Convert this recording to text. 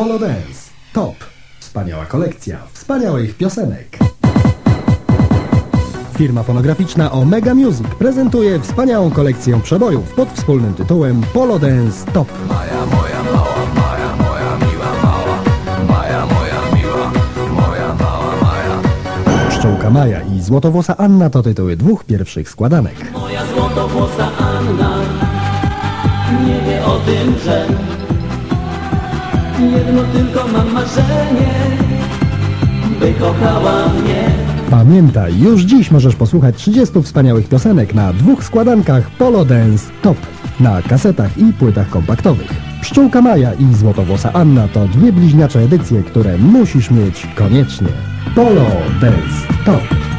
Polo Dance. Top. Wspaniała kolekcja wspaniałych piosenek. Firma fonograficzna Omega Music prezentuje wspaniałą kolekcję przebojów pod wspólnym tytułem Polo Dance Top. Maja moja mała, Maja moja miła mała, Maja moja miła, moja mała Maja. Pszczółka Maja i Złotowłosa Anna to tytuły dwóch pierwszych składanek. Moja złotowłosa Anna nie wie o tym, że jedno tylko mam marzenie, by kochała mnie. Pamiętaj, już dziś możesz posłuchać 30 wspaniałych piosenek na dwóch składankach Polo Dance Top na kasetach i płytach kompaktowych. Pszczółka Maja i Złotowłosa Anna to dwie bliźniacze edycje, które musisz mieć koniecznie. Polo Dance Top.